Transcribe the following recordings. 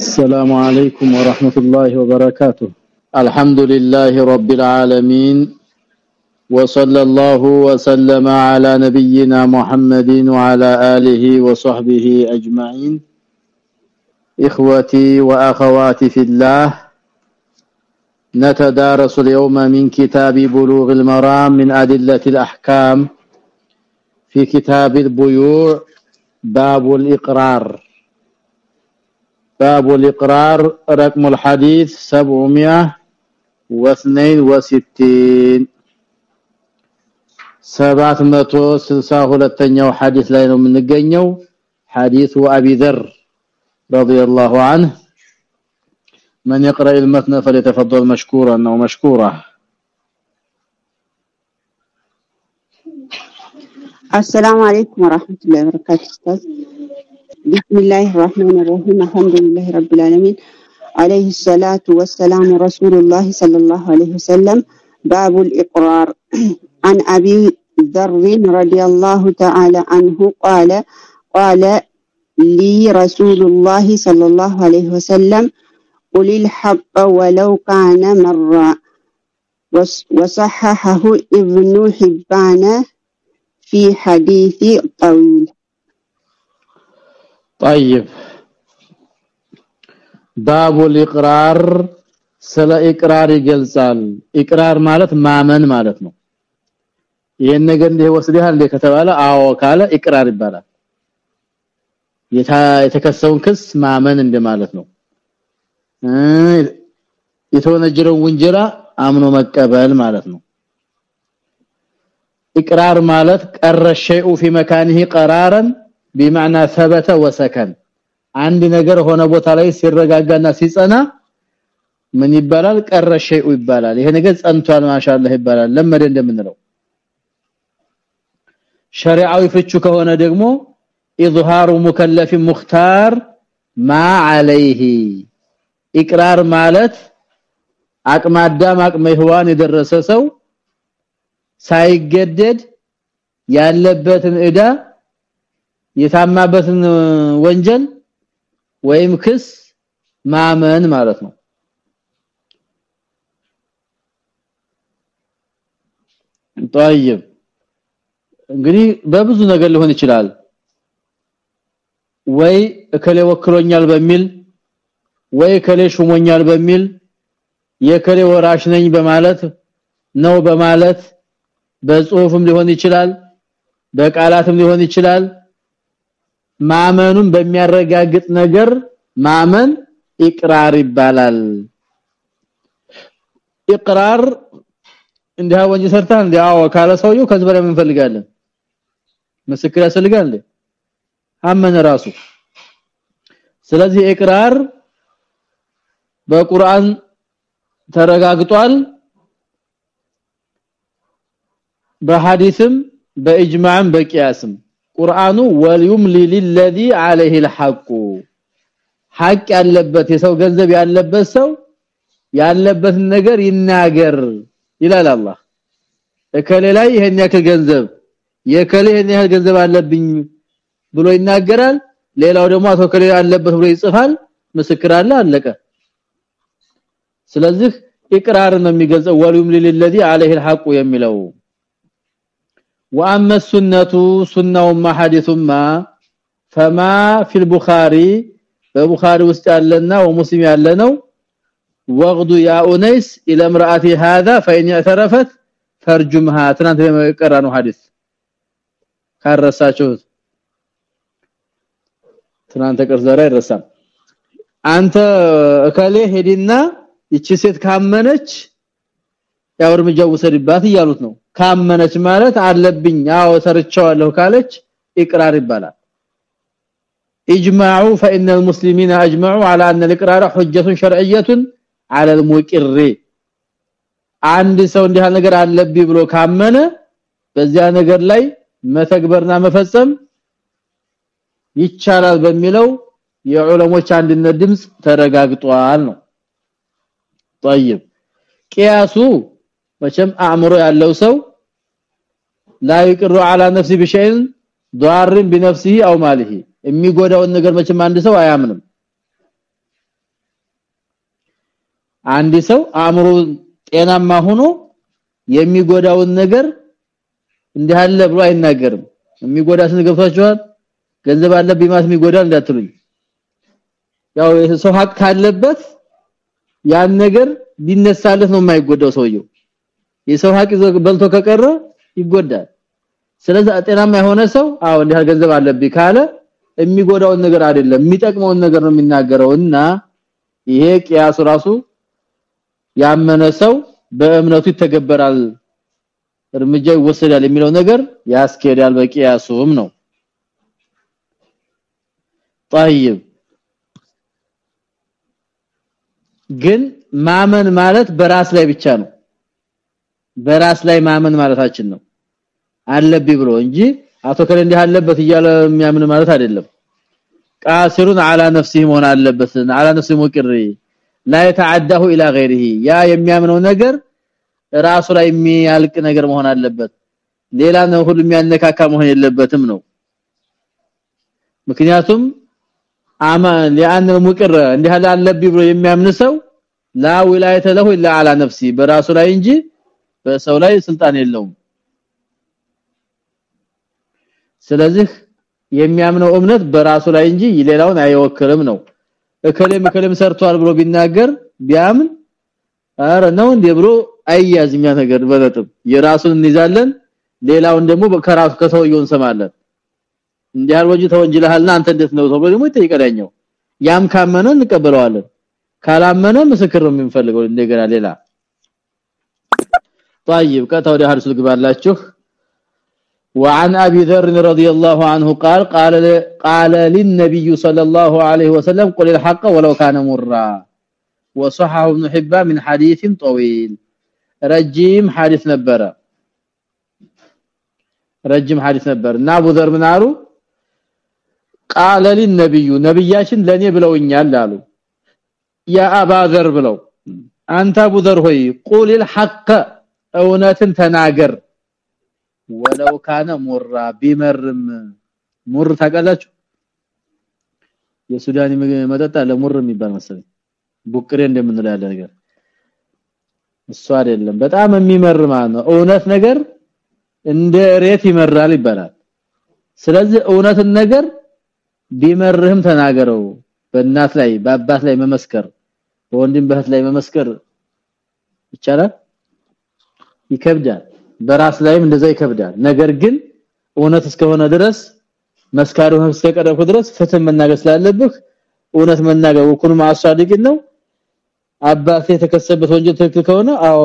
السلام عليكم ورحمة الله وبركاته. الحمد لله رب العالمين وصلى الله وسلم على نبينا محمد وعلى آله وصحبه أجمعين. إخوتي وأخواتي في الله نتدارس اليوم من كتاب بلوغ المرام من أدلة الأحكام في كتاب البيوع باب الإقرار. باب الإقرار رقم الحديث 762 762ኛው ሐዲስ ላይ ነው የምንገኘው ሐዲሱ አቢ ذر رضي الله عنه من يقرأ المتن فليتفضل مشكورا او مشكورا السلام عليكم ورحمة الله وبركاته أستاذ بسم الله الرحمن الرحيم الحمد لله رب العالمين عليه الصلاة والسلام رسول الله صلى الله عليه وسلم باب الإقرار عن أبي ذر رضي الله تعالى عنه قال قال لي رسول الله صلى الله عليه وسلم قل الحق ولو كان مرة وصححه ابن حبان في حديث طويل طيب باب الاقرار ስለ ኢቅራር ይገልጻል ኢቅራር ማለት ማመን ማለት ነው ይሄን ነገር እንደ ወስደሃል እንደ ከተባለ አዎ ካለ ኢቅራር ይባላል የተከሰውን ክስ ማመን እንደማለት ነው የተወነጀረው ወንጀላ አምኖ መቀበል ማለት ነው ኢቅራር ማለት ቀረ ሸይኡ في مكانه قرارا بمعنى ثبت وسكن አንድ ነገር ሆነ ቦታ ላይ ሲረጋጋና ሲጸና ምን ይባላል ቀረ ሸይኡ ይባላል ይሄ ነገር ጸንቷል ማሻአላህ ይባላል ለመደ እንደምንለው ሸሪዓዊ ፍቹ ከሆነ ደግሞ ኢዝሃሩ ሙከለፍ ሙክታር ማ አለይሂ ኢቅራር ማለት አቅመ አዳም አቅመ ሔዋን የደረሰ ሰው ሳይገደድ ያለበትን እዳ የታማበትን ወንጀል ወይም ክስ ማመን ማለት ነው طيب እንግዲህ በብዙ ነገር ሊሆን ይችላል ወይ እከሌ ወክሮኛል በሚል ወይ እከሌ ሹሞኛል በሚል የከሌ ወራሽ ነኝ በማለት ነው በማለት በጽሁፍም ሊሆን ይችላል በቃላትም ሊሆን ይችላል ማመኑን በሚያረጋግጥ ነገር ማመን ኢቅራር ይባላል። ኢቅራር እንዲያ ወንጀ ሰርታ እንዲያው ካለ ሰውየው ከዚህ በላይ ምን ፈልጋለን ምስክር ያስፈልጋል አመነ ራሱ። ስለዚህ ኢቅራር በቁርአን ተረጋግጧል። በሐዲስም በእጅማዕም በቂያስም ቁርአኑ ወልዩምሊ للذي عليه الحق ሐቅ ያለበት የሰው ገንዘብ ያለበት ሰው ያለበትን ነገር ይናገር ይላል አላህ እከሌ ላይ ይሄን ያክል ገንዘብ የከሌ ይሄን ያክል ገንዘብ አለብኝ ብሎ ይናገራል ሌላው ደግሞ አቶ ከሌ አለበት ብሎ ይጽፋል ምስክር አለ አለቀ ስለዚህ ኢቅራር ነው የሚገልጸው ወልዩምሊ للذي عليه الحق የሚለው واما السنه سنه ما حديثما فما في البخاري በቡኻሪ ውስጥ ያለና ወሙስሊም ያለነው ወግዱ ያ ኡነይስ الى امراتي هذا فإن اعترفت فرجمها ትናንት የቀራ ነው ሐዲስ ካረሳችሁት ትናንት ቀር ዛሬ አይረሳም አንተ እከሌ ሄዲና ይቺ ሴት ካመነች ያው እርምጃ ውሰድባት እያሉት ነው ካመነች ማለት አለብኝ አዎ ሰርቻለሁ ካለች ኢቅራር ይባላል اجمعوا فان المسلمين اجمعوا على ان الاقرار حجه شرعيه على المقر አንድ ሰው እንዲህ ነገር አለብኝ ብሎ ካመነ በዚያ ነገር ላይ መተግበርና መፈጸም ይቻላል በሚለው የዑለሞች አንድነት ድምጽ ተረጋግጧል ነው طيب ቂያሱ መቼም አእምሮ ያለው ሰው لا يقر على نفسه بشيء ضار بنفسه او ماله የሚጎዳውን ነገር መቼም አንድ ሰው አያምንም አንድ ሰው አእምሮ ጤናማ ሆኖ የሚጎዳውን ነገር እንዲህ አለ ብሎ አይናገርም የሚጎዳ ስን ገብቷቸዋል ገንዘብ አለብኝ ማለት የሚጎዳ እንዳትሉኝ ያው ሰው ሀቅ ካለበት ያን ነገር ቢነሳለት ነው የማይጎዳው ሰውየው የሰው ሀቅ በልቶ ከቀረ ይጎዳል ስለዚህ ጤናማ የሆነ ሰው አዎ እንዲህ ገንዘብ አለብኝ ካለ የሚጎዳውን ነገር አይደለም የሚጠቅመውን ነገር ነው የሚናገረውና ይሄ ቂያሱ ራሱ ያመነ ሰው በእምነቱ ይተገበራል እርምጃ ይወሰዳል የሚለው ነገር ያስኬዳል በቂያሱም ነው طيب ግን ማመን ማለት በራስ ላይ ብቻ ነው በራስ ላይ ማመን ማለታችን ነው አለብኝ ብሎ እንጂ አቶ ከለ እንዲህ አለበት እያለ የሚያምን ማለት አይደለም ቃሲሩን على نفسه መሆን አለበት على نفسه ሙቅሪ لا يتعداه الى غيره ያ የሚያምነው ነገር ራሱ ላይ የሚያልቅ ነገር መሆን አለበት ሌላ ነው ሁሉ የሚያነካካ መሆን የለበትም ነው ምክንያቱም አማ لان المقر እንዲህ አለብኝ ብሎ የሚያምን ሰው لا ولايه له الا على نفسه በራሱ ላይ እንጂ በሰው ላይ ስልጣን የለውም። ስለዚህ የሚያምነው እምነት በራሱ ላይ እንጂ ሌላውን አይወክልም ነው። እከለም እከለም ሰርቷል ብሎ ቢናገር ቢያምን አረ ነው እንዴ ብሎ አያዝኛ ነገር በለጥም የራሱን እንይዛለን ሌላውን ደግሞ ከራሱ ከሰውየው እንሰማለን። እንዲህ አልወጅ ተወንጅለሃልና አንተ እንዴት ነው ተብሎ ደግሞ ይጠይቀዳኛው ያም ካመነ እንቀበለዋለን ካላመነ ምስክር ነው የምንፈልገው። እንደገና ሌላ طيب ቀጣው ወደ ሐዲሱ ልግባላችሁ وعن ابي ذر رضي الله عنه قال قال قال للنبي صلى الله عليه وسلم قل الحق ولو كان مرا وصححه ابن حبان من حديث طويل ረጅም ሐዲስ ነበረ ረጅም ሐዲስ ነበር እና አቡ ዘር ምን አሉ ቃለ ለነብዩ ነብያችን ለኔ ብለውኛል አሉ ያ አባ ዘር ብለው አንተ አቡ ዘር ሆይ ቁል الحق እውነትን ተናገር። ولو كان مرا ቢመርም مر ታውቃላችሁ? የሱዳኒ መጠጥ አለ ሙር የሚባል መሰለኝ። ቡቅሬ እንደምንለው ያለ ነገር እሱ አይደለም። በጣም የሚመር ማለት ነው? እውነት ነገር እንደ ሬት ይመራል ይባላል። ስለዚህ እውነትን ነገር ቢመርህም ተናገረው። በእናት ላይ በአባት ላይ መመስከር በወንድም በህት ላይ መመስከር ይቻላል ይከብዳል። በራስ ላይም እንደዛ ይከብዳል። ነገር ግን እውነት እስከሆነ ድረስ መስካሩ እስከቀረብኩ ድረስ ፍትህ መናገር ስላለብህ እውነት መናገር። ወኩን ማሳዲቅ ነው። አባቴ የተከሰበት ወንጀል ትክክል ከሆነ አዎ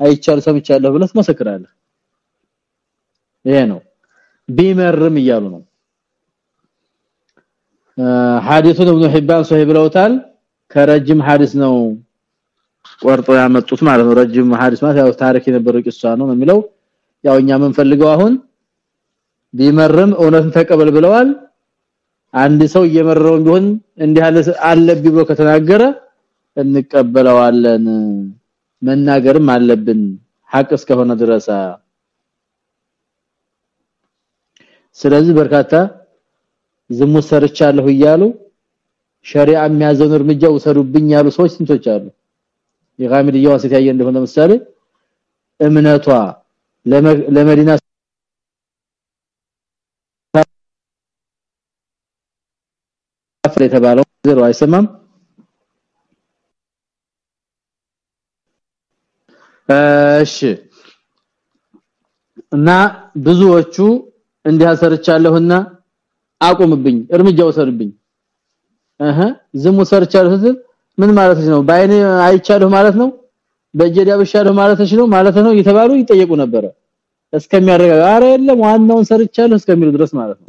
አይቻል ሰምቻለሁ ብለህ መስክራለህ ይሄ ነው። ቢመርም እያሉ ነው። ሐዲሱን ኢብኑ ሒባን ሶሂህ ብለውታል። ከረጅም ሐዲስ ነው ቆርጦ ያመጡት ማለት ነው። ረጅም ሐዲስ ማለት ያው ታሪክ የነበረው ቂሷ ነው የሚለው። ያው እኛ የምንፈልገው አሁን ቢመርም እውነትን ተቀበል ብለዋል። አንድ ሰው እየመረረው ቢሆን እንዲህ አለ አለብ ብሎ ከተናገረ እንቀበለዋለን። መናገርም አለብን ሐቅ እስከሆነ ድረስ። ስለዚህ በርካታ ዝሙት ሰርቻለሁ እያሉ ሸሪዓ የሚያዘውን እርምጃ ወሰዱብኝ ያሉ ሰዎች ስንቶች አሉ የጋሚድያዋ ሴት ያየ እንደሆነ ምሳሌ እምነቷ ለመዲና የተባለው ዘሮ አይሰማም? እሺ። እና ብዙዎቹ እንዲያሰርቻለሁና አቁምብኝ እርምጃ ወሰድብኝ እህ ዝሙ ሰርቻለሁ ምን ማለት ነው? በአይኔ አይቻለሁ ማለት ነው? በእጄ ዳብሻለሁ ማለትሽ ነው? ማለት ነው? እየተባሉ ይጠየቁ ነበር እስከሚያረጋጋ አረ የለም ዋናውን ሰርቻለሁ እስከሚሉ ድረስ ማለት ነው።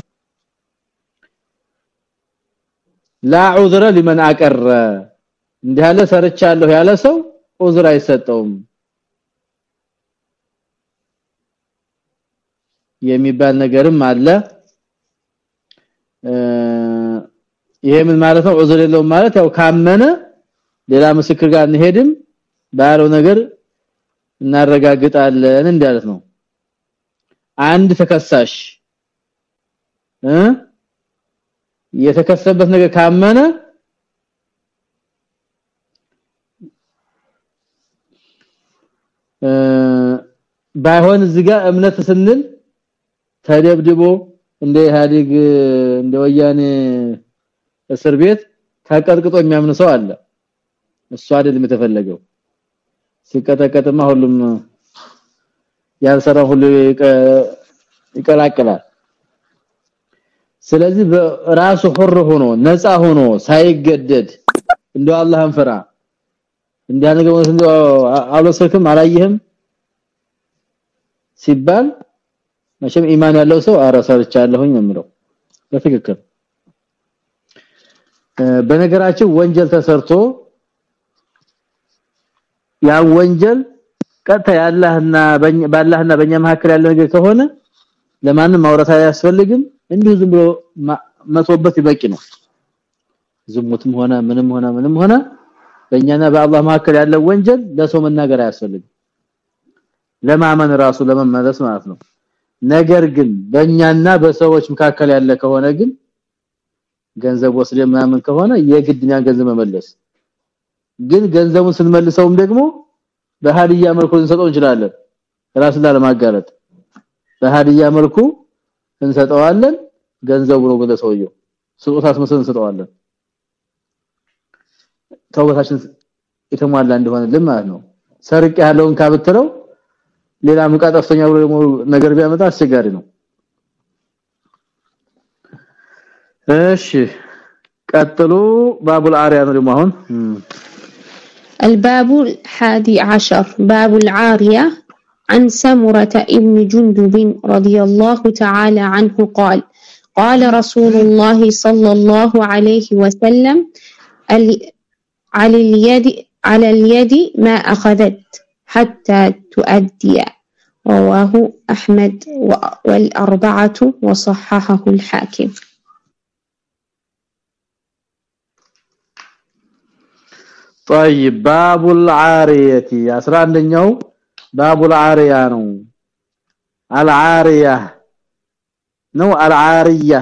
ላ ዑዝረ لمن አቀረ። እንዲያለ ሰርቻለሁ ያለ ሰው ዑዝር አይሰጠውም። የሚባል ነገርም አለ። ይሄ ምን ማለት ነው? ዑዝር የለውም ማለት ያው ካመነ ሌላ ምስክር ጋር እንሄድም ባለው ነገር እናረጋግጣለን እንዳለት ነው። አንድ ተከሳሽ እ የተከሰበት ነገር ካመነ ባይሆን እዚህ ጋር እምነት ስንል ተደብድቦ እንደ ኢህአዴግ እንደ ወያኔ እስር ቤት ተቀጥቅጦ የሚያምን ሰው አለ እሱ አይደለም የተፈለገው። ሲቀጠቀጥማ ሁሉም ያልሰራ ሁሉ ይቀላቀላል ስለዚህ ራሱ ሁር ሆኖ ነፃ ሆኖ ሳይገደድ እንደው አላህን ፍራ። እንዲያነገው እንደው አልወሰድክም አላየህም ሲባል መቼም ኢማን ያለው ሰው አረሰርቻለሁኝ ነው በትክክል። በነገራችን ወንጀል ተሰርቶ ያ ወንጀል ቀጥታ ያላህና ባላህና በእኛ መካከል ያለው ነገር ከሆነ ለማንም ማውራት አያስፈልግም። እንዲሁ ዝም ብሎ መቶበት ይበቂ ነው። ዝሙትም ሆነ ምንም ሆነ ምንም ሆነ በእኛና በአላህ መካከል ያለው ወንጀል ለሰው መናገር አያስፈልግም። ለማመን ራሱ ለመመለስ ማለት ነው። ነገር ግን በእኛና በሰዎች መካከል ያለ ከሆነ ግን ገንዘብ ወስደ ምናምን ከሆነ የግድኛ ገንዘብ መመለስ ግን ገንዘቡን ስንመልሰውም ደግሞ በሃዲያ መልኩ እንሰጠው እንችላለን። ራስን ላለማጋለጥ በሃዲያ መልኩ እንሰጠዋለን። ገንዘቡ ነው ወደ ሰውየው። ስጦታ አስመስለን እንሰጠዋለን። ተውበታችን የተሟላ እንደሆነ ማለት ነው። ሰርቅ ያለውን ካብትለው ሌላ ምቃ ጠፍተኛ ብሎ ደግሞ ነገር ቢያመጣ አስቸጋሪ ነው። እሺ ቀጥሉ ባቡል አሪያ ነው ደግሞ አሁን الباب الحادي عشر باب العارية عن سمرة ابن جندب رضي الله تعالى عنه قال قال رسول الله صلى الله عليه وسلم على اليد على اليد ما أخذت حتى تؤدي رواه أحمد والأربعة وصححه الحاكم. طيب باب العاريه 11ኛው باب العاريه ነው العاريه ነው العاريه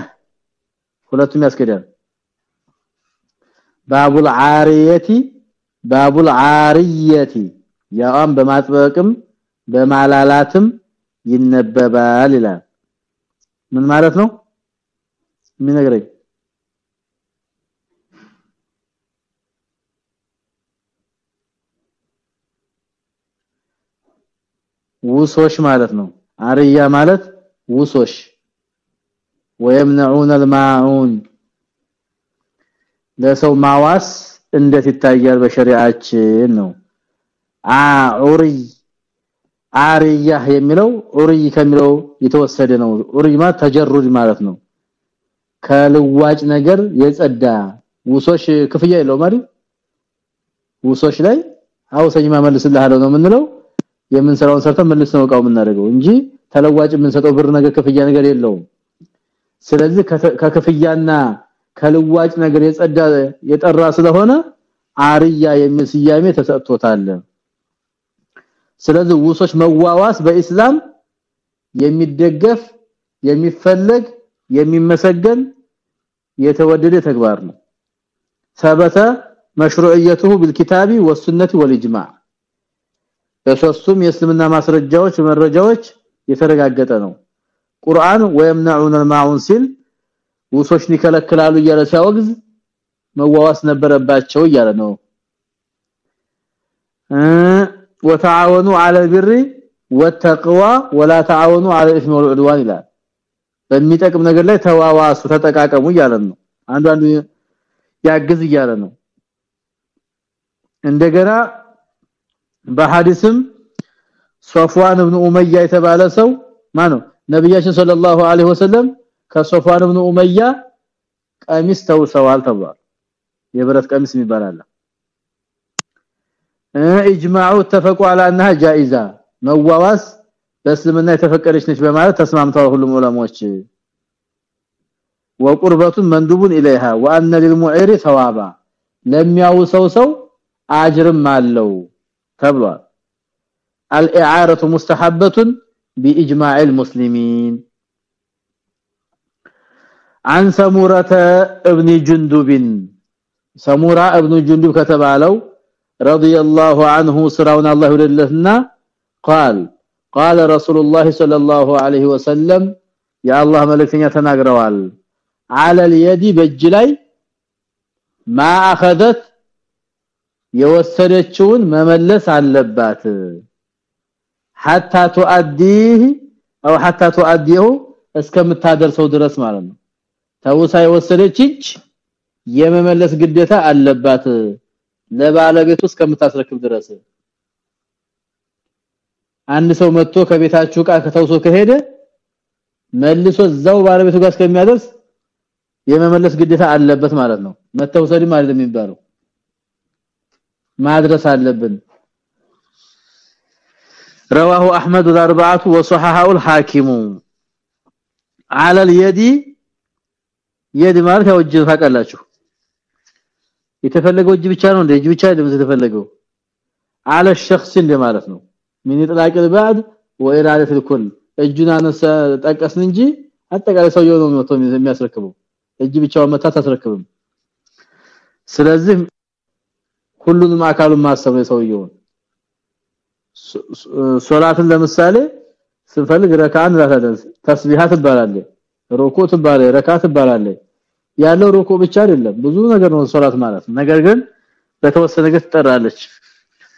ሁለቱም ያስከዳል باب العاريه باب العاريه ያም በማጥበቅም በማላላትም ይነበባል ይላል ምን ማለት ነው ምን ነገረኝ ውሶሽ ማለት ነው። አርያ ማለት ውሶሽ። ويمنعون الماعون ለሰው ማዋስ እንዴት ይታያል በሸሪዓችን ነው። አዑሪ አርያህ የሚለው ኡሪ ከሚለው የተወሰደ ነው። ኡሪ ተጀሩድ ማለት ነው። ከልዋጭ ነገር የጸዳ ውሶሽ ክፍያ የለውም አይደል? ውሶች ላይ አውሰኝ ማመልስልህ ነው የምንለው። የምንሰራውን ሰርተን መልስ ነው እቃው የምናደርገው እንጂ ተለዋጭ የምንሰጠው ብር ነገር ክፍያ ነገር የለውም ስለዚህ ከክፍያና ከልዋጭ ነገር የጸዳ የጠራ ስለሆነ አርያ የሚል ስያሜ ተሰጥቶታል ስለዚህ ውሶች መዋዋስ በእስላም የሚደገፍ የሚፈለግ የሚመሰገን የተወደደ ተግባር ነው ثبت مشروعيته بالكتاب والسنه والاجماع በሶስቱም የእስልምና ማስረጃዎች መረጃዎች የተረጋገጠ ነው ቁርአን ወይምናዑን الماعون ሲል ውሶችን ይከለክላሉ እያለ ሲያወግዝ መዋዋስ ነበረባቸው እያለ ነው وتعاونوا على البر والتقوى ولا تعاونوا على الاثم والعدوان ይላል በሚጠቅም ነገር ላይ ተዋዋሱ ተጠቃቀሙ እያለ ነው አንዱ አንዱ ያግዝ እያለ ነው እንደገና በሐዲስም ሶፍዋን ኢብኑ ኡመያ የተባለ ሰው ማነው ነብያችን ሰለላሁ ዐለይሂ ወሰለም ከሶፍዋን ኢብኑ ኡመያ ቀሚስ ተውሰዋል ተብሏል የብረት ቀሚስ ይባላል ኢጅማዑ ተፈቁ على انها جائزه መዋዋስ በእስልምና የተፈቀደች ነች በማለት ተስማምተዋል ሁሉም ዑለማዎች وقربه مندوب اليها وان للمعير ثوابا ለሚያውሰው ሰው አጅርም አለው ተብሏል الإعارة مستحبة بإجماع المسلمين. عن سمورة ابن جندب. سمورة ابن جندب كتبالو رضي الله عنه سراون الله لنا قال قال رسول الله صلى الله عليه وسلم يا الله ملكتنيا تناغروال على اليد بجلاي ما أخذت የወሰደችውን መመለስ አለባት حتى تؤديه او حتى تؤديه እስከምታደርሰው ድረስ ማለት ነው ተውሳ የወሰደች እጅ የመመለስ ግዴታ አለባት ለባለቤቱ እስከምታስረክብ ድረስ አንድ ሰው መጥቶ ከቤታችሁ ቃ ከተውሶ ከሄደ መልሶ እዛው ባለቤቱ ጋር እስከሚያደርስ የመመለስ ግዴታ አለበት ማለት ነው መተውሰድም አይደለም የሚባለው ማድረስ አለብን رواه احمد والاربعه وصححه الحاكم على اليد يد ማለት ያው እጅ ታውቃላችሁ የተፈለገው እጅ ብቻ ነው እንደ እጅ ብቻ አይደለም የተፈለገው على الشخص እንደማለት ነው ምን ይጥላቅ البعد واراده الكل እጁን አነሳ ጠቀስን እንጂ አጠቃላይ ሰውየው ነው መቶ የሚያስረክበው እጅ ብቻውን መታ ታስረክብም ስለዚህ ሁሉንም አካሉን ማሰብ ነው ሰውየውን ሶላትን ለምሳሌ ስንፈልግ ረካዓን ራታደንስ ተስቢሃት ትባላለች ሩኩ ትባላለች ረካዓት ትባላለች ያለው ሩኩ ብቻ አይደለም ብዙ ነገር ነው ሶላት ማለት ነገር ግን በተወሰነ ነገር ትጠራለች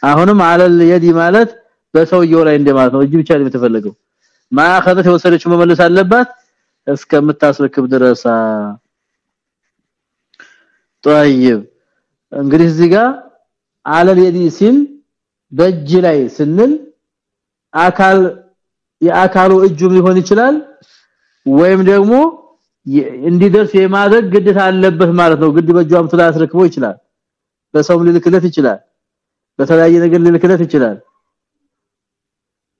አሁንም አለል የዲ ማለት በሰውየው ላይ እንደማለት ነው እጅ ብቻ ነው የተፈለገው ማአኸበት የወሰደችው መመለስ አለባት እስከምታስረክብ ድረስ طيب እንግዲህ እዚህ ጋር አለል የዲ ሲል በእጅ ላይ ስንል አካል የአካሉ እጁም ሊሆን ይችላል? ወይም ደግሞ እንዲደርስ የማድረግ ግድታ አለበት ማለት ነው። ግድ በእጇም ስላስረክቦ ይችላል። በሰውም ሊልክለት ይችላል። በተለያየ ነገር ሊልክለት ይችላል።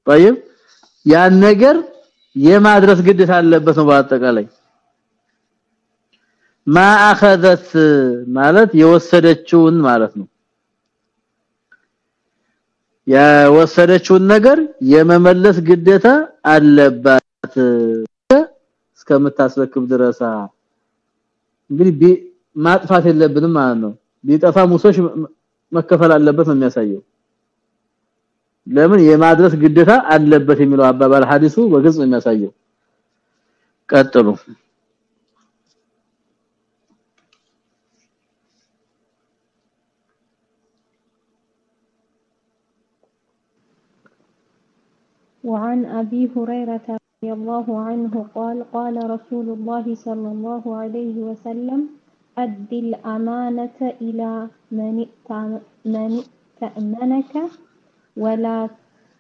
طيب ያን ነገር የማድረስ ግድታ አለበት ነው በአጠቃላይ። ما اخذت ማለት የወሰደችውን ማለት ነው። የወሰደችውን ነገር የመመለስ ግዴታ አለባት እስከምታስረክብ ድረስ። እንግዲህ ማጥፋት የለብንም ማለት ነው። ቢጠፋ ሙሶሽ መከፈል አለበት ነው የሚያሳየው። ለምን የማድረስ ግዴታ አለበት የሚለው አባባል ሐዲሱ በግልጽ ነው የሚያሳየው። ቀጥሉ وعن أبي هريرة رضي الله عنه قال قال رسول الله صلى الله عليه وسلم أد الأمانة إلى من ائتمنك ولا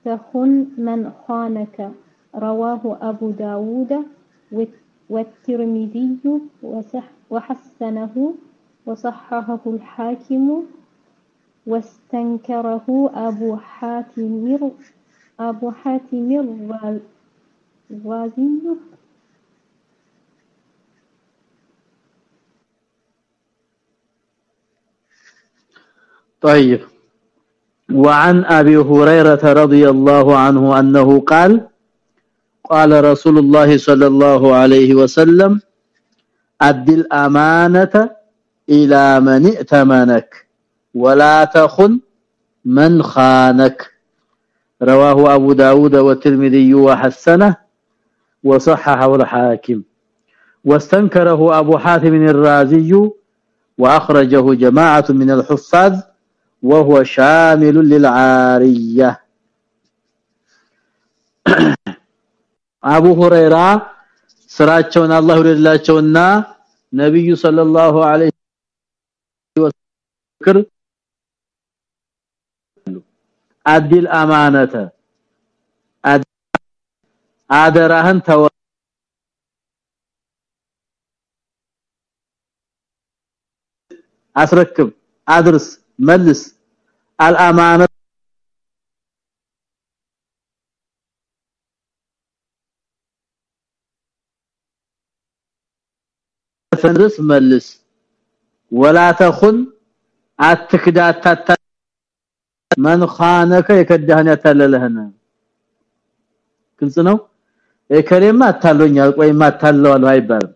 تخن من خانك. رواه أبو داود والترمذي وحسنه وصححه الحاكم واستنكره أبو حاتم أبو حاتم الرازي طيب. وعن أبي هريرة رضي الله عنه أنه قال قال رسول الله صلى الله عليه وسلم اد الأمانة إلى من ائتمنك ولا تخن من خانك. رواه ابو داود والترمذي وحسنه وصححه الحاكم واستنكره ابو حاتم الرازي واخرجه جماعه من الحفاظ وهو شامل للعاريه አቡ ሁረይራ ስራቸውን አላህ ይወደላቸውና ነብዩ ሰለላሁ ዐለይሂ ወሰለም አዲል አማነተ አደራህን ተወ አስረክብ አድርስ መልስ አልአማነ ፈንድስ መልስ ወላ ተኹን አትክዳታ ማን ኻነከ የከዳህን ያታለለህን? ግልጽ ነው? እከሌማ አታሎኛል ቆይማ አታለዋል አይባልም።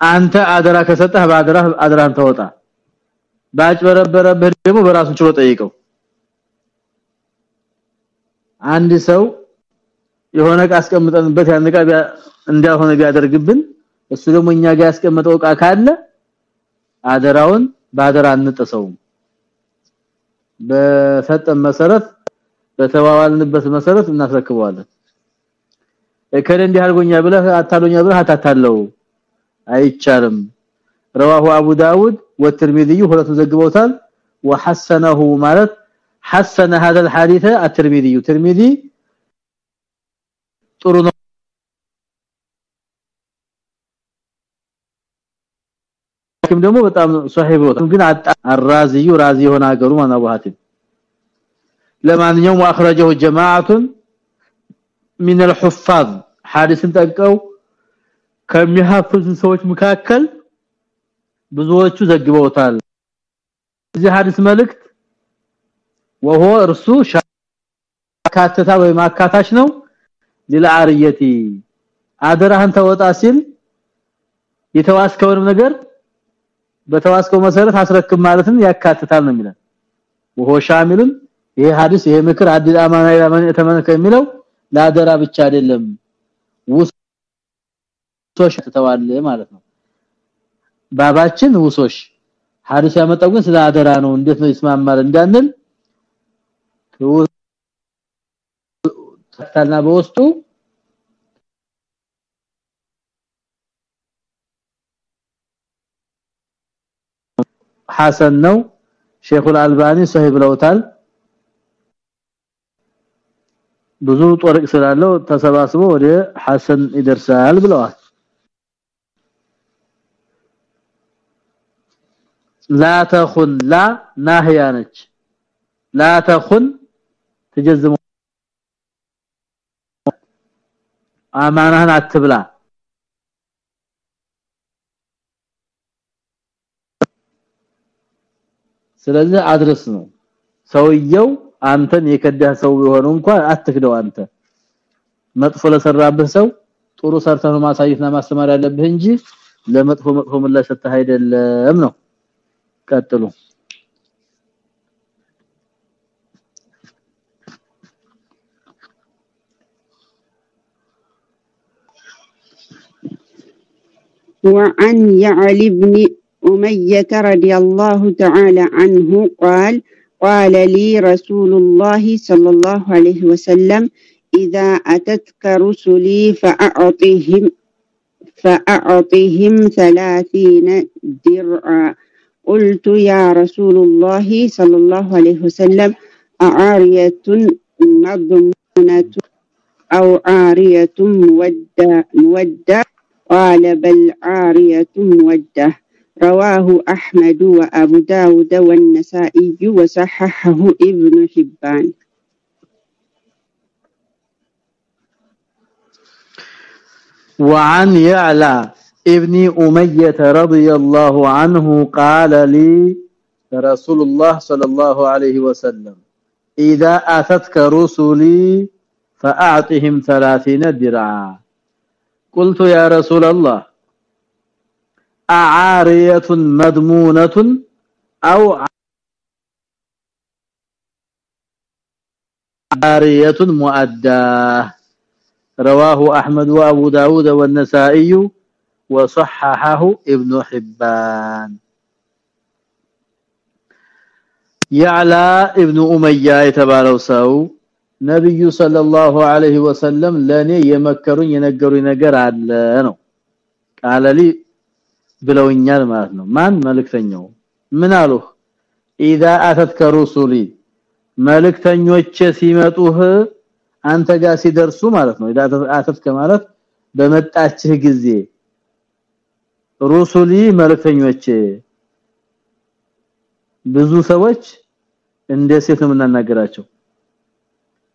አንተ አደራ ከሰጠህ ባደራ አደራን ተወጣ። ባጭበረበረብህ ደግሞ በራሱ ችሎ ጠይቀው። አንድ ሰው የሆነ ዕቃ አስቀምጠንበት ያን ዕቃ እንዳልሆነ ቢያደርግብን እሱ ደግሞ እኛ ጋር ያስቀመጠው ዕቃ ካለ አደራውን ባደራ አንጥሰውም በሰጠን መሰረት በተዋዋልንበት መሰረት እናስረክበዋለን እከለ እንዲህ አልጎኛ ብለህ አታሎኛ ብለህ አታታለው አይቻልም رواه ابو داود والترمذي ሁለቱ ዘግበውታል وحسنه ማለት حسن هذا الحديث الترمذي الترمذي ጥሩ ነው ሐኪም ደግሞ በጣም ሷሂብ ነው። ግን አራዚዩ ራዚ የሆነ አገሩ ማነው ሐኪም ለማንኛውም اخرجه ጀማዓቱን من الحفاظ حادثን ጠቀው ከሚሐፍዙ ሰዎች መካከል ብዙዎቹ ዘግበውታል። እዚህ ሐዲስ መልእክት وهو እርሱ ካተታ ወይ ማካታች ነው። للعاريتي አደራህን ተወጣ ሲል የተዋስከውን ነገር በተዋስከው መሰረት አስረክም ማለትን ያካትታል ነው የሚለው ወሆ ሻሚሉን ይሄ ሐዲስ ይሄ ምክር አዲስ አማና ያመን ተመነከ የሚለው ለአደራ ብቻ አይደለም ውሶሽ ተተዋል ማለት ነው። ባባችን ውሶሽ ሐዲስ ያመጣው ግን ስለ አደራ ነው እንዴት ነው ይስማማል እንዳንል ተታልና በውስጡ ሐሰን ነው። ሼኹል አልባኒ ሰሂህ ብለውታል። ብዙ ጦርቅ ስላለው ተሰባስቦ ወደ ሐሰን ይደርሳል ብለዋል። ላ ተኹን ላ ናህያ ነች። ላ ተኹን ተጀዝሞ አማናህን አትብላ። ስለዚህ አድረስ ነው ሰውየው አንተን የከዳህ ሰው ቢሆን እንኳን አትክደው አንተ መጥፎ ለሰራብህ ሰው ጥሩ ሰርተህ ማሳየትና ማስተማር ያለብህ እንጂ ለመጥፎ መጥፎ ምላሽ ሰጥተህ አይደለም ነው ቀጥሉ وعن يعلي بن أمية رضي الله تعالى عنه قال قال لي رسول الله صلى الله عليه وسلم إذا أتتك رسلي فأعطهم فأعطهم ثلاثين درعا. قلت يا رسول الله صلى الله عليه وسلم أعارية مضمونة أو عارية مودة, مودة قال بل عارية مودة. رواه أحمد وأبو داود والنسائي وصححه ابن حبان. وعن يعلى ابن أمية رضي الله عنه قال لي رسول الله صلى الله عليه وسلم إذا أتتك رسلي فأعطهم ثلاثين درعا. قلت يا رسول الله أعارية مضمونة أو عارية مؤداه رواه أحمد وأبو داود والنسائي وصححه ابن حبان يعلى ابن أمية የተባለው ሰው ነብዩ ሰለላሁ ዐለይሂ ወሰለም ለኔ የመከሩኝ የነገሩኝ ነገር አለ ነው ቃለሊ ብለውኛል ማለት ነው ማን መልእክተኛው ምን አሉ اذا اتتك رسلي መልእክተኞች ሲመጡህ አንተ ጋር ሲደርሱ ማለት ነው اذا اتتك ማለት በመጣችህ ጊዜ ሩሱሊ መልእክተኞች ብዙ ሰዎች እንደ ሴት ነው የምናናገራቸው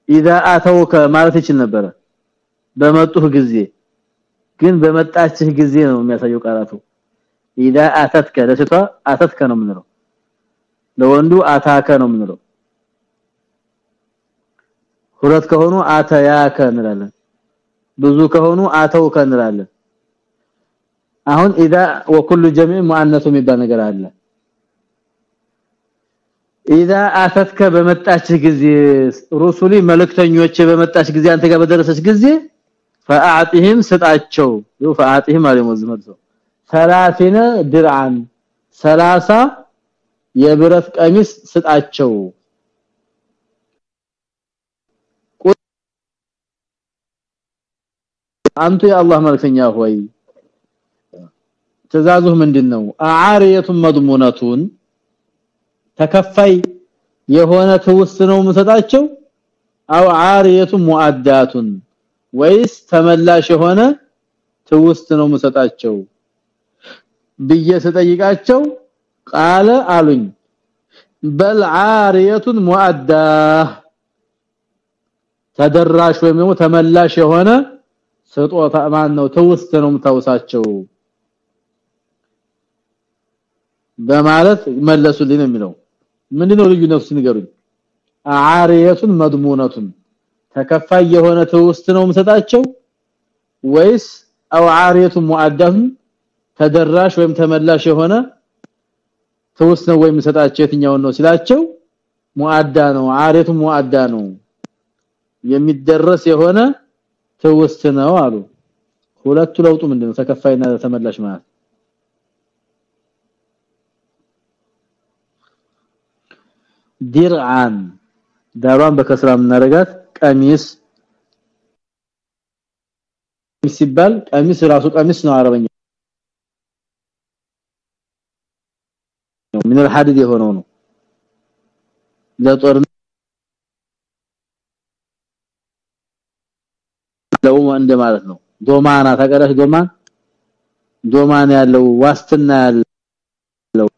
اذا اتوك ማለት ይችል ነበር በመጡህ ጊዜ ግን በመጣችህ ጊዜ ነው የሚያሳየው ቃላቱ اذا اتتك ለሴቷ አተትከ ነው የምንለው ለወንዱ አታከ ነው የምንለው ሁለት ከሆኑ አተያከ እንላለን ብዙ ከሆኑ አተውከ እንላለን አሁን اذا وكل جميع مؤنث የሚባል ነገር አለ اذا اتتك በመጣች ጊዜ ሩሱሊ መልእክተኞች በመጣች ጊዜ አንተ ጋር በደረሰች ጊዜ فاعطهم ስጣቸው ይው فاعطهم አለ መዝመድ 30 ድርዓን 30 የብረት ቀሚስ ስጣቸው። አንተ የአላህ መልከኛ ሆይ ትእዛዙህ ምንድነው? አዓሪየቱን መድሙነቱን ተከፋይ የሆነ ተወስነው መሰጣቸው አው ዓሪየቱን ሙአዳቱን ወይስ ተመላሽ የሆነ ትውስት ነው መሰጣቸው ብዬ ስጠይቃቸው ቃለ አሉኝ። በል ዓሪየቱን ሙአዳ ተደራሽ ወይም ተመላሽ የሆነ ስጦታ ማን ነው ትውስት ነው የምታውሳቸው በማለት መለሱልኝ ነው የሚለው። ምንድነው ልዩ ነፍስ ንገሩኝ። አዓሪየቱን መድሙነቱን ተከፋይ የሆነ ትውስት ነው የምሰጣቸው ወይስ አው ዓሪየቱን ሙአዳቱን ተደራሽ ወይም ተመላሽ የሆነ ትውስት ነው ወይም የምሰጣቸው የትኛው ነው ሲላቸው ሙአዳ ነው ዓሪየቱን ሙአዳ ነው የሚደረስ የሆነ ትውስት ነው አሉ። ሁለቱ ለውጡ ምንድነው? ተከፋይና ተመላሽ ማለት ዲርዓን ዳሯን በከስራ ምናረጋት ቀሚስ ሲባል ቀሚስ ራሱ ቀሚስ ነው አረበኛ ነው ምን الحديد የሆነው ነው ለጦር ለው እንደማለት ነው ዶማና ተቀረሽ ዶማን ዶማን ያለው ዋስትና ያለው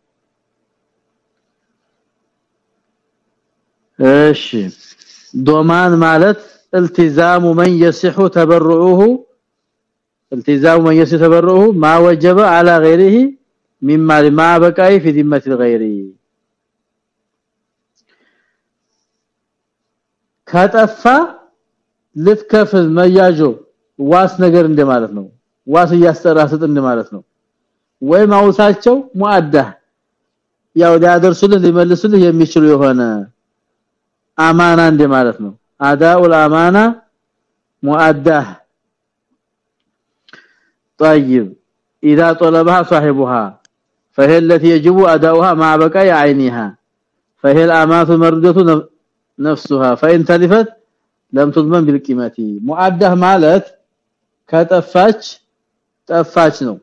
እሺ ዶማን ማለት التزام من يصح تبرعه التزام من يصح تبرعه ما وجب على غيره مما ما بقى في ذمه الغير ከጠፋ ልትከፍል መያጆ ዋስ ነገር እንደማለት ነው ዋስ እያሰራ ስጥ እንደማለት ነው ወይ ማውሳቸው ሙአዳ ያው ሊያደርሱልህ ሊመልሱልህ የሚችሉ የሆነ አማና እንደማለት ነው አዳኡል አማና ሙአዳህ طيب اذا طلبها صاحبها فهي التي يجب اداؤها مع بقاء عينها فهي الامات مردة نفسها فان تلفت ለም تضمن بالقيمه ሙአዳህ ማለት ከጠፋች ጠፋች ነው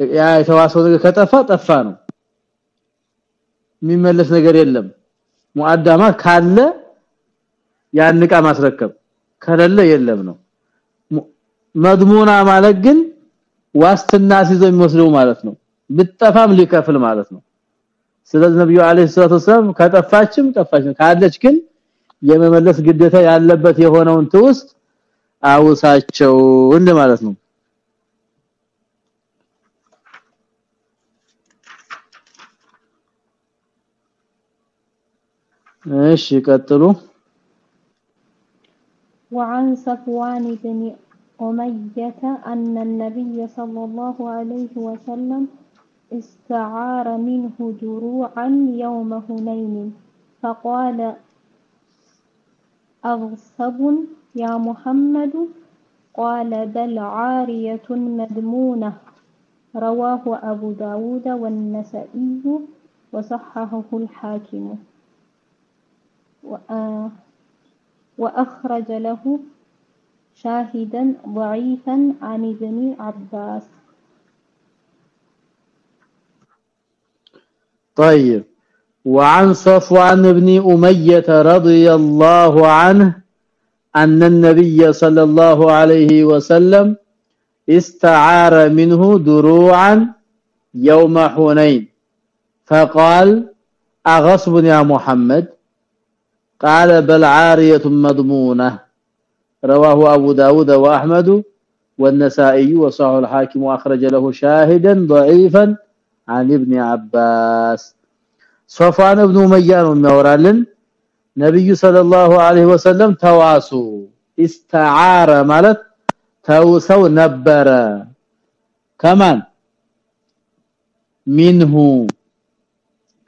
ያ የተዋሰው ነገር ከጠፋ ጠፋ ነው የሚመለስ ነገር የለም ሙአዳማ ካለ ያን ዕቃ ማስረከብ ከሌለ የለም ነው መድሙና ማለት ግን ዋስትና ሲዞ የሚወስደው ማለት ነው ብጠፋም ሊከፍል ማለት ነው ስለዚህ ነብዩ አለይሂ ሰላቱ ወሰለም ከጠፋችም ጠፋች ካለች ግን የመመለስ ግዴታ ያለበት የሆነውን ትውስት አውሳቸው እንደማለት ነው እሺ ቀጥሉ وعن صفوان بن أمية أن النبي صلى الله عليه وسلم استعار منه دروعا يوم هنين فقال أغصب يا محمد؟ قال بل عارية مذمونة. رواه أبو داود والنسائي وصححه الحاكم. وأخرج له شاهدا ضعيفا عن ابن عباس. طيب. وعن صفوان بن أمية رضي الله عنه أن النبي صلى الله عليه وسلم استعار منه دروعا يوم حنين. فقال أغصب يا محمد. قال بل عارية مضمونة. رواه أبو داود وأحمد والنسائي وصحح الحاكم وأخرج له شاهدا ضعيفا عن ابن عباس ሶፋን ኢብኑ ኡመያ ነው የሚያወራልን ነብዩ ሰለላሁ ዐለይሂ ወሰለም ተዋሱ ኢስተዓረ ማለት ተውሰው ነበረ ከማን ሚንሁ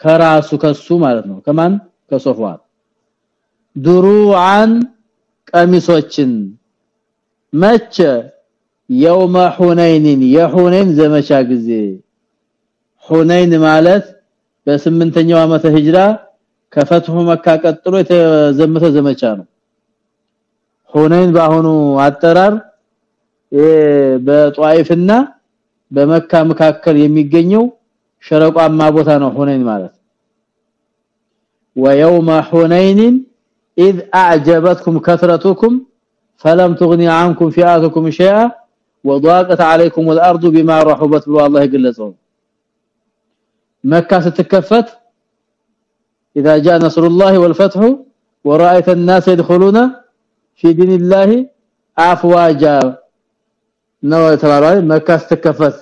ከራሱ ከሱ ማለት ነው ከማን ከሶፍዋን ድሩዓን ቀሚሶችን መቸ የውመ ሁነይን የሁነይን ዘመቻ ጊዜ ሁነይን ማለት በስምንተኛው ዓመተ ሂጅራ ከፈትሁ መካ ቀጥሎ የተዘመተ ዘመቻ ነው ሁነይን ባሁኑ አጠራር በጧይፍና በመካ መካከል የሚገኘው ሸረቋማ ቦታ ነው ሁነይን ማለት ويوم حنين اذ اعجبتكم كثرتكم فلم تغني عنكم فئاتكم شيئا وضاقت عليكم الارض بما رحبت ብሎ አላህ ይገለጸው መካ ስትከፈት اذا جاء نصر الله والفتح ورايت الناس يدخلون في دين الله افواجا ነው የተባለው መካ ስትከፈት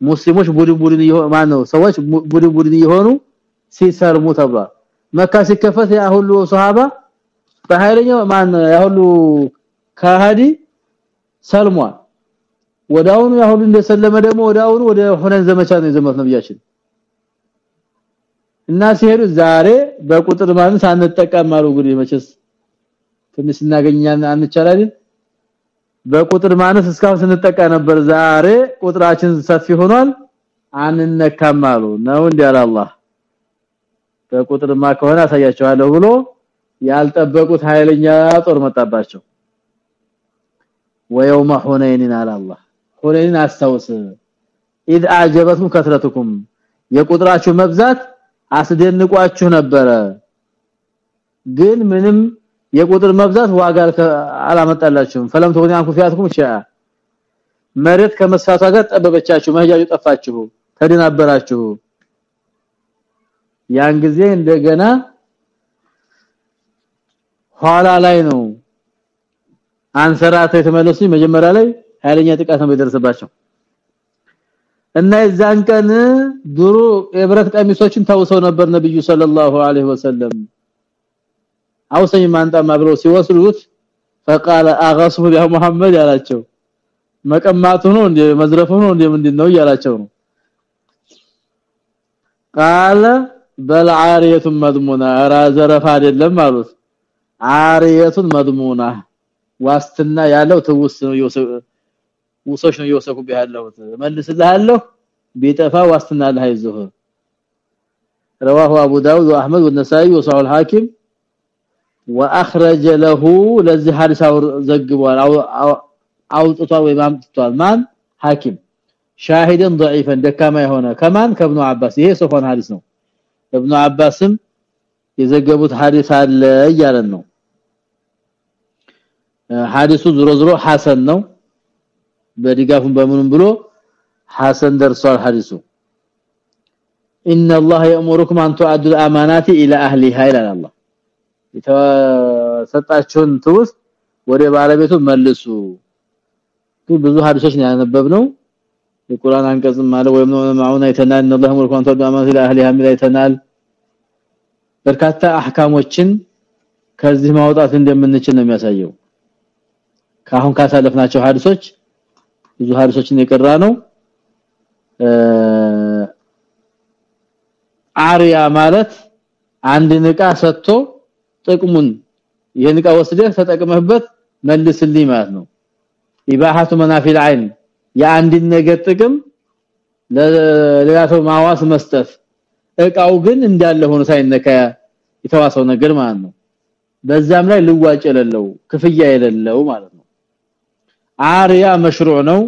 ሙስሊሞች ቡድን ቡድን ማን ነው ሰዎች ቡድን ቡድን የሆኑ ሲሰርሙ ተብሏል መካ ሲከፈት ያ ሁሉ ሱሐባ በኃይለኛው ማን ያ ሁሉ ከሃዲ ሰልሟል። ወዳውኑ ያ ሁሉ እንደሰለመ ደግሞ ወዳውኑ ወደ ሁነን ዘመቻ ነው የዘመት ነብያችን እና ሲሄዱ ዛሬ በቁጥር ማንስ አንጠቀም አሉ እንግዲህ መቼስ ትንሽ እናገኛን አንቻላል በቁጥር ማነስ እስካሁን ስንጠቃ ነበር ዛሬ ቁጥራችን ሰፊ ሆኗል። አንነካም አሉ። ነው እንዴ አላህ? በቁጥርማ ከሆነ አሳያቸዋለሁ ብሎ ያልጠበቁት ኃይለኛ ጦር መጣባቸው። ወየውመ ሁነይን አለ አላህ። ሁነይን አስተውስ ኢድ አጀበቱም ከትረቱኩም የቁጥራችሁ መብዛት አስደንቋችሁ ነበረ። ግን ምንም የቁጥር መብዛት ዋጋ አላመጣላችሁም። ፈለም ተሆነ አንኩ ፊያትኩም ሻ መሬት ከመስፋቷ ጋር ጠበበቻችሁ። መሄጃችሁ ጠፋችሁ። ተደናበራችሁ። ያን ጊዜ እንደገና ኋላ ላይ ነው አንሰራተ የተመለሱ መጀመሪያ ላይ ኃይለኛ ጥቃት ነው የደረሰባቸው እና የዛን ቀን ድሮ የብረት ቀሚሶችን ተውሰው ነበር ነብዩ ሰለላሁ ዐለይሂ ወሰለም አውሰኝ ማንጣማ ብለው ሲወስዱት فقال اغصه يا محمد ያላቸው መቀማቱ ነው እንደ መዝረፉ ነው እንደ ምንድነው ያላቸው ነው قال بل عاريه مضمونه ራ ዘረፋ አይደለም አሉት عاريه مضمونه ዋስትና ያለው ትውስ ነው ውሶች ነው ይወሰኩ ቢያለው መልስልሃለሁ ቢጠፋ ዋስትና ለሃይዘሁ رواه ابو داود واحمد والنسائي وصححه الحاكم واخرج له ለዚህ ሐዲስ ዘግቧል አውጥቷል ወይ ማምጥቷል ማን ሐኪም ሻሂደን ضعيفا ደካማ የሆነ ከማን ከብኑ አባስ ይሄ ሶፋን ሐዲስ ነው ኢብኑ አባስም የዘገቡት ሐዲስ አለ እያለን ነው ሐዲሱ ዝሮ ዝሮ ሐሰን ነው በድጋፉን በምንም ብሎ ሐሰን ደርሷል ሐዲሱ ان الله يأمركم ان تؤدوا الامانات الى اهلها الى الله የተሰጣችሁን ትውስ ወደ ባለቤቱ መልሱ ብዙ ሐዲሶች ነው ያነበብነው የቁርአን አንቀጽም ማለት ወይም ነው ማውና አይተናል ان الله يأمركم ان تؤدوا الامانات الى اهلها ሚል አይተናል በርካታ አህካሞችን ከዚህ ማውጣት እንደምንችል ነው የሚያሳየው ካሁን ካሳለፍናቸው ሐዲሶች ብዙ ሐዲሶችን የቀራ ነው አሪያ ማለት አንድ ንቃ ሰጥቶ ጥቅሙን የንቃ ወስደህ ተጠቅመህበት መልስልኝ ማለት ነው። ኢባሃቱ መናፊል አይን የአንድ ነገር ጥቅም ለሌላ ሰው ማዋስ መስጠት እቃው ግን እንዳለ ሆኖ ሳይነካ የተዋሰው ነገር ማለት ነው። በዛም ላይ ልዋጭ የሌለው ክፍያ የሌለው ማለት ነው አሪያ መሽሩዕ ነው።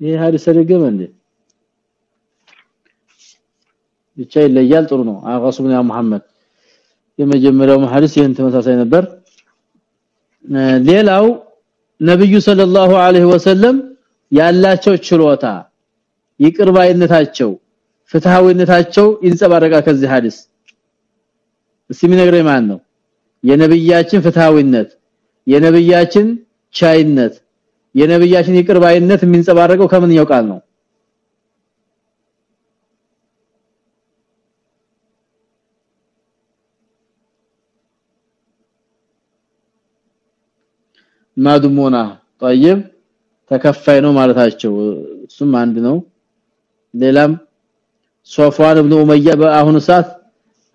ይሄ ሐዲስ ረገም እንዴ? ብቻ ይለያል ጥሩ ነው። አቀሱብና መሐመድ የመጀመሪያው ሐዲስ ይሄን ተመሳሳይ ነበር። ሌላው ነብዩ ሰለላሁ ዐለይሂ ወሰለም ያላቸው ችሎታ ይቅርባይነታቸው ፍትሃዊነታቸው ይንጸባረቃል ከዚህ ሐዲስ እስቲ የሚነግረኝ ማን ነው የነብያችን ፍትሃዊነት የነብያችን ቻይነት የነብያችን ይቅርባይነት የሚንጸባረቀው ከምን ቃል ነው ማድሙና طيب ተከፋይ ነው ማለታቸው እሱም አንድ ነው ሌላም ሶፋን ኢብኑ ኡመያ በአሁኑ ሰዓት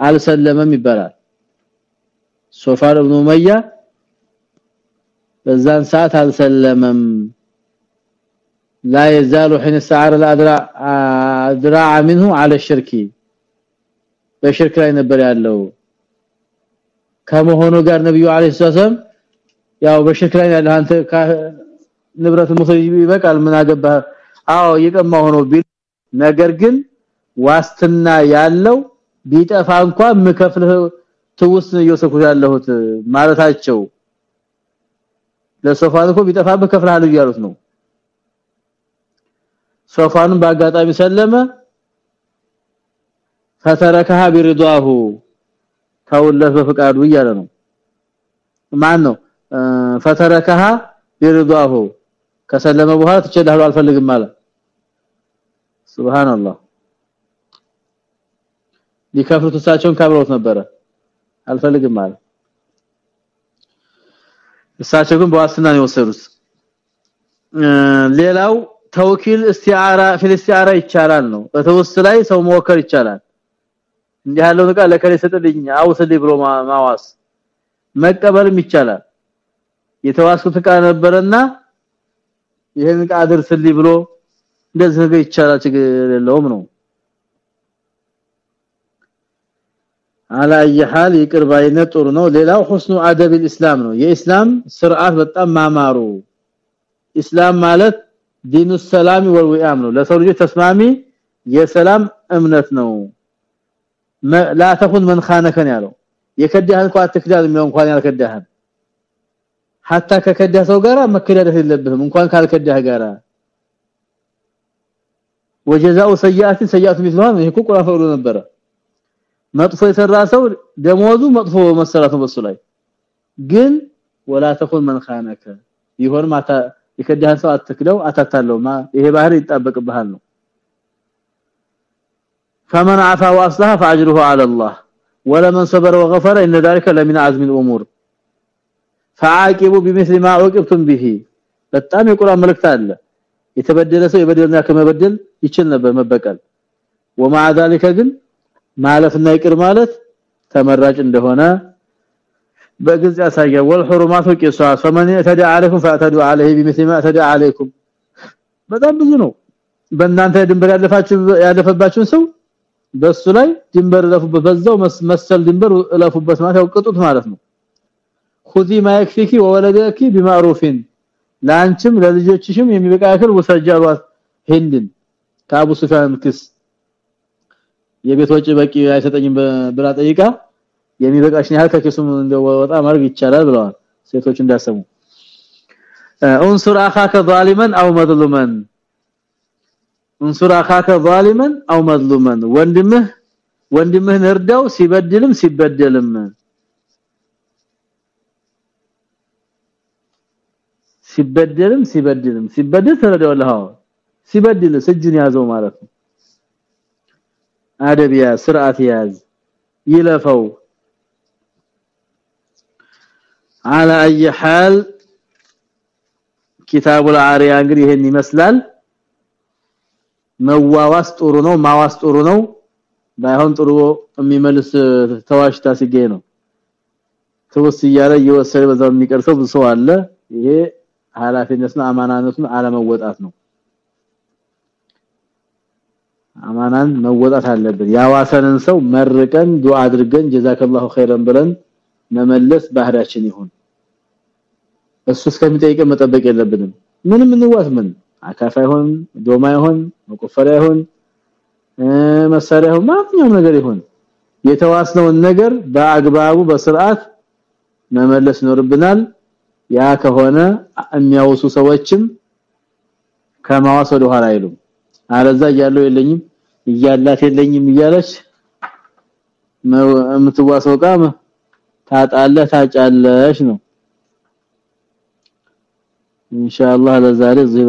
አልሰለመም ይባላል ሶፋን ኢብኑ ኡመያ በዛን ሰዓት አልሰለመም لا يزال حين استعار الادراع ادراع منه على الشرك በሽርክ ላይ ነበር ያለው ከመሆኑ ጋር ነብዩ አለይሂ ሰላም ያው በሽርክ ላይ ያለ አንተ ንብረት ሙሰይ ይበቃል ምን አገባ አዎ የቀማ ሆኖ ቢል ነገር ግን ዋስትና ያለው ቢጠፋ እንኳን ምከፍልህ ትውስ እየወሰኩት ያለሁት ማለታቸው። ለሶፋን እኮ ቢጠፋ በከፍልሃለሁ እያሉት ነው። ሶፋኑን በአጋጣሚ ሰለመ። ፈተረከሃ ቢርዷሁ ተውለት በፍቃዱ እያለ ነው። ማን ነው ፈተረከሃ ቢርዷሁ ከሰለመ በኋላ ትችላለህ አልፈልግም ማለት ሱብሃንአላህ ሊከፍሉት እሳቸውን ካብረውት ነበረ። አልፈልግም ማለት እሳቸው ግን በዋስትና ነው የወሰዱት። ሌላው ተውኪል እስቲዓራ ፊልስቲዓራ ይቻላል ነው። በተውስት ላይ ሰው መወከል ይቻላል። እንዲህ ያለው ነገር ለከለ ሰጥልኝ አውስልኝ ብሎ ማዋስ መቀበልም ይቻላል። የተዋስኩት ዕቃ ነበርና ይሄን ዕቃ አድርስልኝ ብሎ እንደዚህ ነገር ይቻላል ችግር የለውም ነው አላየሃል ይቅርባይነት ጥሩ ነው። ሌላው ሁስኑ አደብ الاسلام ነው። የኢስላም ስርዓት በጣም ማማሩ ኢስላም ማለት ዲኑ ሰላም ወልዊአም ነው። ለሰው ልጅ ተስማሚ የሰላም እምነት ነው። ላ ተኹን መን ኻነከን ያለው የከዳህን እንኳን አትክዳል ነው እንኳን ያልከዳህን hatta ከከዳህ ሰው ጋራ መከዳደህ የለብህም እንኳን ካልከዳህ ጋራ። ወጀዛኡ ሰይአትን ሰይአቱ ምትሏን ይሄ ቁራፈው ነበር መጥፎ የሰራ ሰው ደሞዙ መጥፎ መሰራቱ በሱ ላይ። ግን ወላ ተኩን መን ኻነከ ይሆን ማታ ይከዳን ሰው አትክደው አታታለው ማ ይሄ ባህር ይጣበቅብሃል ነው። فمن عفا واصلح فاجره على الله ولمن صبر وغفر ان ذلك لمن عزم الامور فعاقبوا بمثل ما عوقبتم به በጣም የቁርአን መልእክት አለ። የተበደለ ሰው የበደልና ከመበደል ይችል ነበር ومع ذلك ግን ማለፍና ይቅር ማለት ተመራጭ እንደሆነ በግልጽ ያሳያል والحرمات قصاص فمن يتدى عليكم فاعتدوا عليه بمثل ما اعتدى عليكم በጣም ብዙ ነው በእናንተ ድንበር ያለፋችሁ ያለፈባችሁን ሰው በሱ ላይ ድንበር ለፉበት በዛው መሰል ድንበር ለፉበት ማለት ያውቀጡት ማለት ነው خذي ما يكفيك وولدك بمعروف ላንቺም ለልጆችሽም የሚበቃ ያክል ወሰጃሏት ሂንድን ከአቡ ሱፊያን ክስ የቤት ወጪ በቂ አይሰጠኝም ብላ ጠይቃ የሚበቃሽን ያህል ከኪሱም እንደወጣ ማድረግ ይቻላል ብለዋል ሴቶች እንዳሰሙ انصر اخاك ظالما او مظلوما انصر اخاك ظالما او مظلوما ወንድምህ ወንድምህን እርዳው ሲበድልም ሲበደልም ሲበደልም ሲበድልም ሲበድል ተረዳውልህ ሲበድል እጁን ያዘው ማለት ነው አደቢያ ስርዓት ያዝ ይለፈው على اي حال كتاب العاريه እንግዲህ ይሄን ይመስላል መዋዋስ ጥሩ ነው ማዋስ ጥሩ ነው ባይሆን ጥሩ የሚመልስ ተዋሽታ ሲገኝ ነው ተወስ እያለ እየወሰደ በዛው የሚቀርሰው ብዙ ሰው አለ ይሄ ኃላፊነትና አማናነቱን አለመወጣት ነው አማናን መወጣት አለብን። ያዋሰንን ሰው መርቀን ዱአ አድርገን ጀዛከላሁ ኸይረን ብለን መመለስ ባህሪያችን ይሁን። እሱ እስከሚጠይቀን መጠበቅ የለብንም። ምንም እንዋስ ምን አካፋ ይሆን ዶማ ይሆን መቆፈሪያ ይሆን መሳሪያ ይሆን ማንኛውም ነገር ይሆን የተዋስነውን ነገር በአግባቡ በስርዓት መመለስ ይኖርብናል። ያ ከሆነ የሚያወሱ ሰዎችም ከማዋስ ወደ ኋላ አይሉም አረዛ ያለው የለኝም እያላት የለኝም እያለች የምትዋሰው ቃም ታጣለህ ታጫለሽ ነው። ኢንሻአላህ ለዛሬ እዚህ